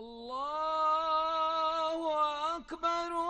الله أكبر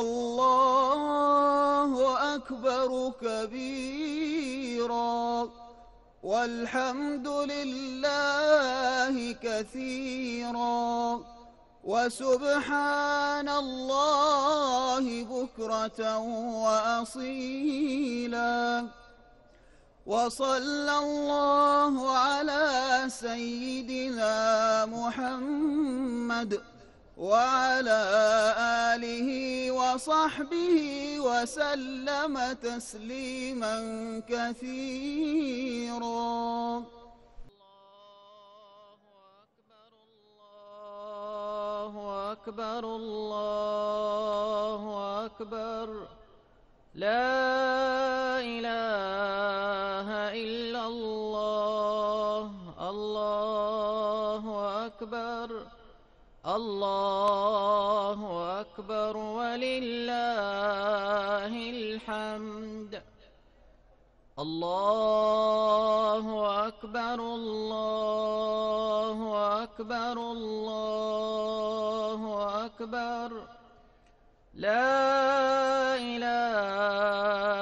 الله أكبر كبيرا. والحمد لله كثيرا. وسبحان الله بكرة وأصيلا. وصلى الله على سيدنا محمد وعلى آله وصحبه وسلم تسليما كثيرا. الله أكبر الله أكبر لا إله إلا الله أكبر ولله الحمد. الله أكبر الله أكبر الله أكبر. لا إله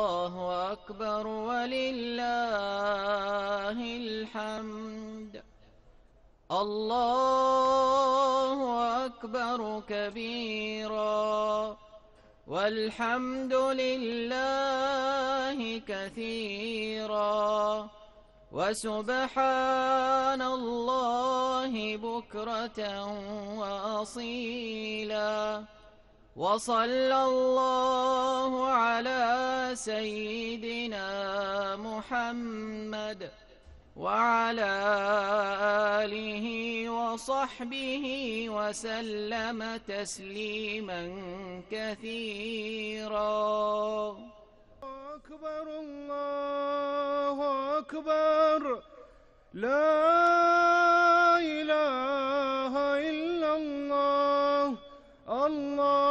أكبر ولله الحمد. الله أكبر كبيرا. والحمد لله كثيرا. وسبحان الله بكرة وأصيلا. وصلى الله على سيدنا محمد وعلى آله وصحبه وسلم تسليما كثيرا. أكبر الله أكبر. لا إله إلا الله. الله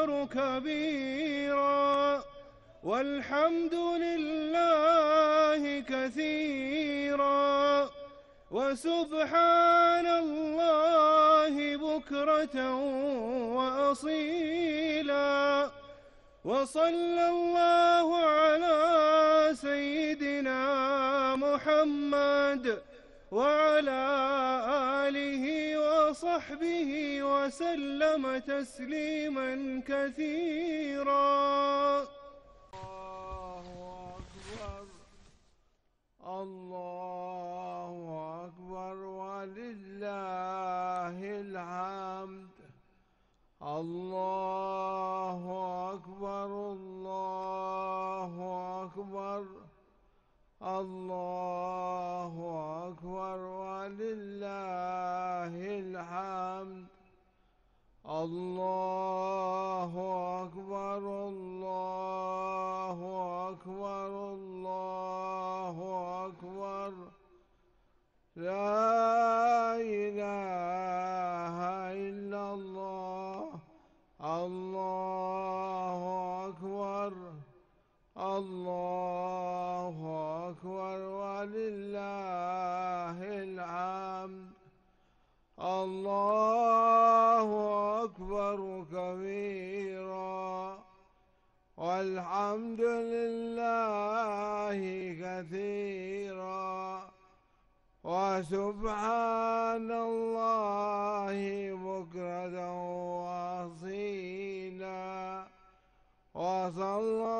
أكبر كبيرا والحمد لله كثيرا وسبحان الله بكرة وأصيلا وصلى الله على سيدنا محمد وعلى آله وصحبه وسلم تسليما كثيرا. الله أكبر. الله أكبر. ولله الحمد. الله أكبر الله أكبر الله أكبر ولله الحمد الله أكبر الله أكبر الله أكبر لا إله إلا الله الله أكبر الله أكبر ولله الحمد الله أكبر كبيرا والحمد لله كثيرا وسبحان الله بكرة وأصيلا وصلى الله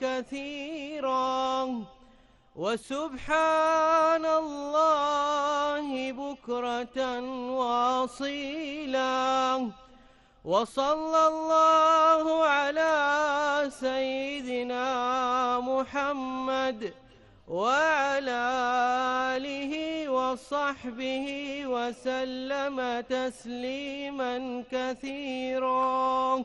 كثيرا وسبحان الله بكرة واصيلا وصلى الله على سيدنا محمد وعلى آله وصحبه وسلم تسليما كثيرا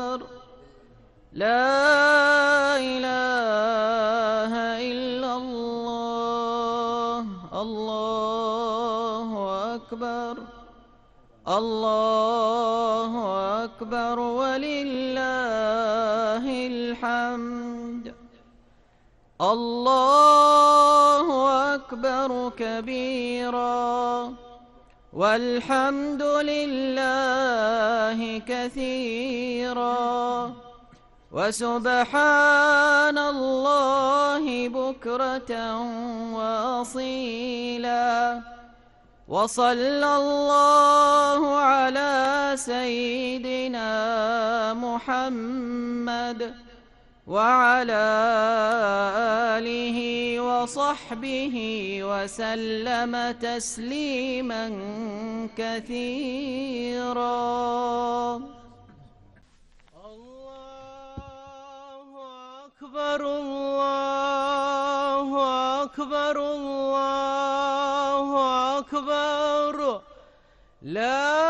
أكبر لا إله إلا الله. الله أكبر. الله أكبر. ولله الحمد. الله أكبر كبيرا. والحمد لله كثيرا. وسبحان الله بكرة وأصيلا. وصلى الله على سيدنا محمد. وعلى آله وصحبه وسلم تسليما كثيرا. الله أكبر الله أكبر الله أكبر. لا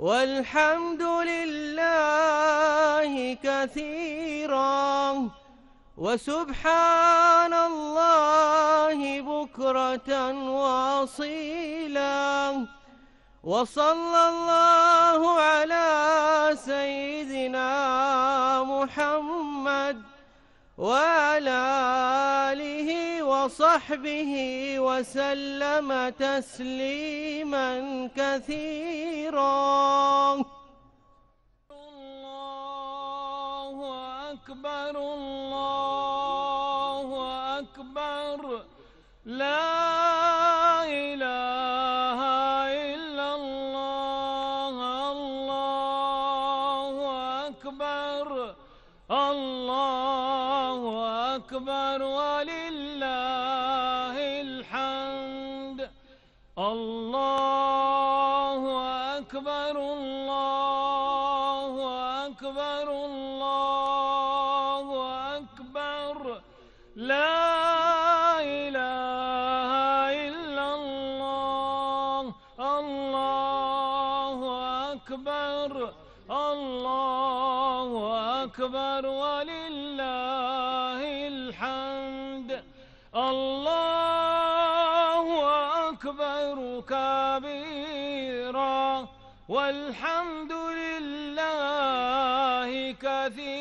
والحمد لله كثيرا. وسبحان الله بكرة وأصيلا. وصلى الله على سيدنا محمد وعلى آله وصحبه وسلم تسليما كثيرا. الله أكبر الله أكبر. لا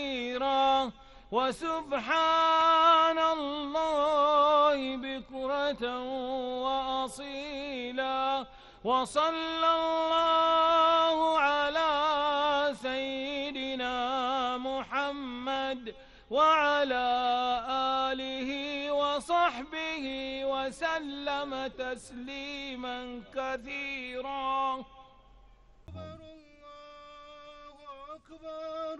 كثيرا وسبحان الله بكرة وأصيلا. وصلى الله على سيدنا محمد وعلى آله وصحبه وسلم تسليما كثيرا. أكبر الله أكبر.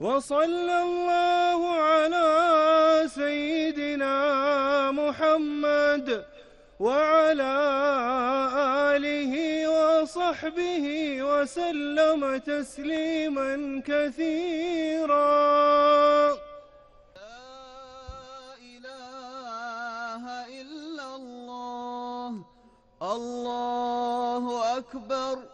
وصلى الله على سيدنا محمد وعلى آله وصحبه وسلم تسليما كثيرا. لا إله إلا الله. الله أكبر.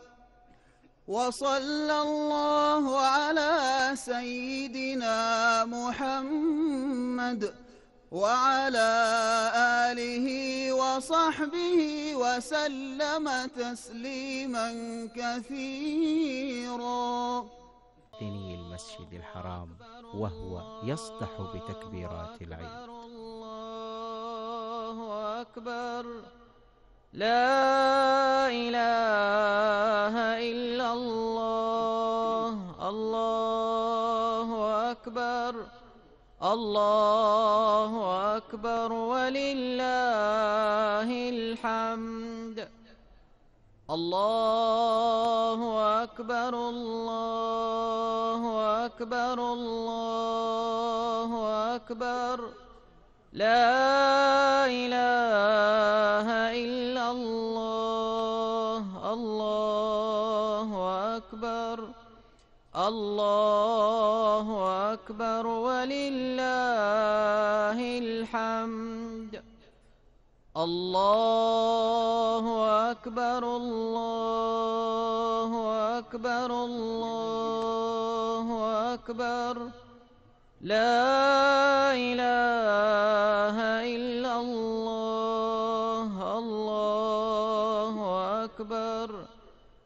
وصلى الله على سيدنا محمد وعلى آله وصحبه وسلم تسليما كثيرا. باطني المسجد الحرام وهو يصدح بتكبيرات العيد. الله أكبر. لا إله الله أكبر ولله الحمد. الله أكبر الله أكبر الله أكبر. لا إله أكبر ولله الحمد. الله أكبر الله أكبر الله أكبر. لا إله إلا الله الله أكبر.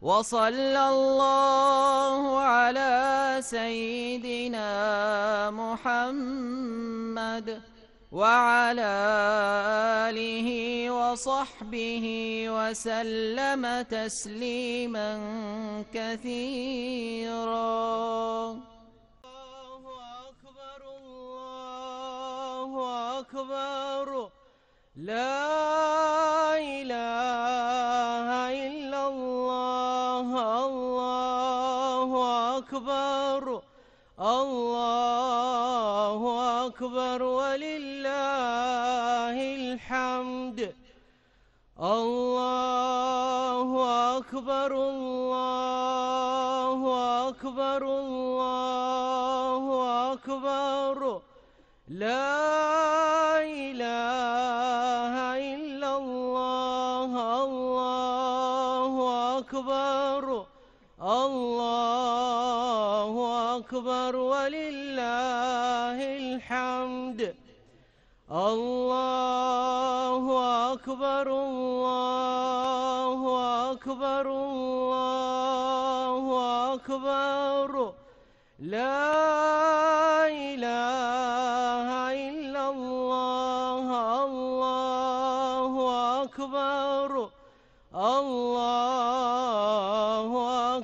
وصلى الله على سيدنا محمد وعلى آله وصحبه وسلم تسليما كثيرا. الله أكبر الله أكبر. لا إله أكبر. الله أكبر ولله الحمد. الله أكبر الله أكبر الله أكبر. لا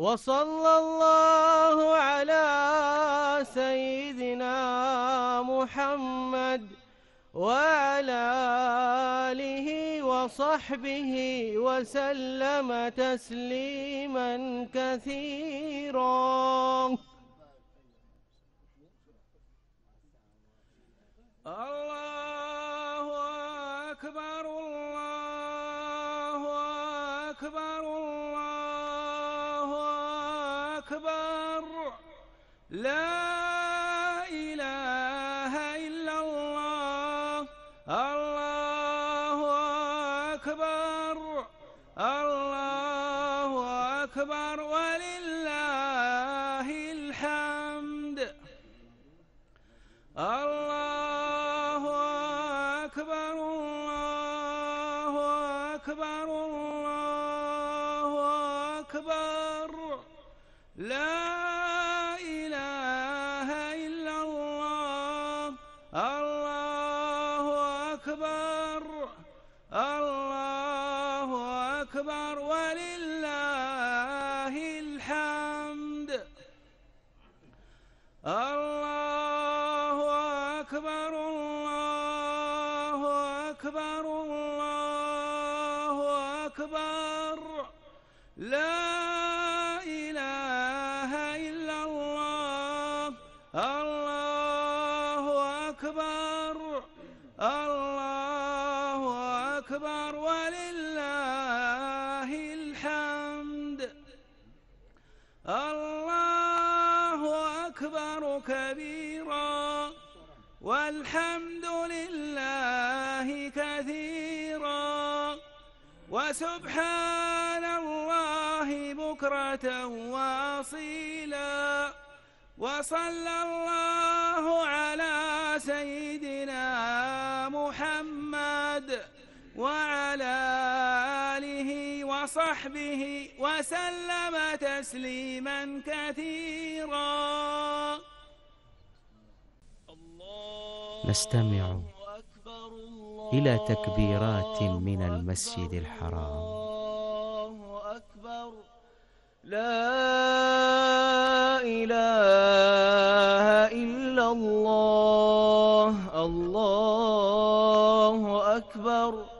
وصلى الله على سيدنا محمد وعلى آله وصحبه وسلم تسليما كثيرا. الله أكبر أكبر ولله الحمد. الله أكبر كبيرا. والحمد لله كثيرا. وسبحان الله بكرة وأصيلا. وصلى الله على سيدنا وصحبه وسلم تسليما كثيرا. نستمع إلى تكبيرات من المسجد الحرام. الله أكبر. لا إله إلا الله. الله أكبر.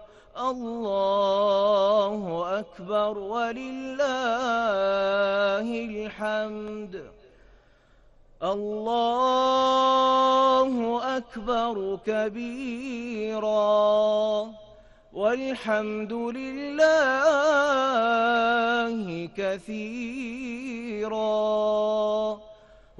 الله أكبر ولله الحمد. الله أكبر كبيرا. والحمد لله كثيرا.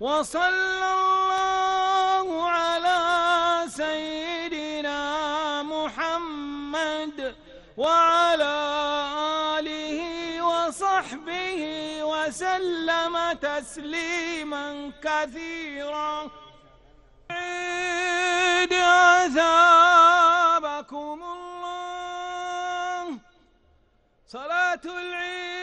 وصلى الله على سيدنا محمد وعلى آله وصحبه وسلم تسليما كثيرا. عيد عذابكم الله. صلاة العيد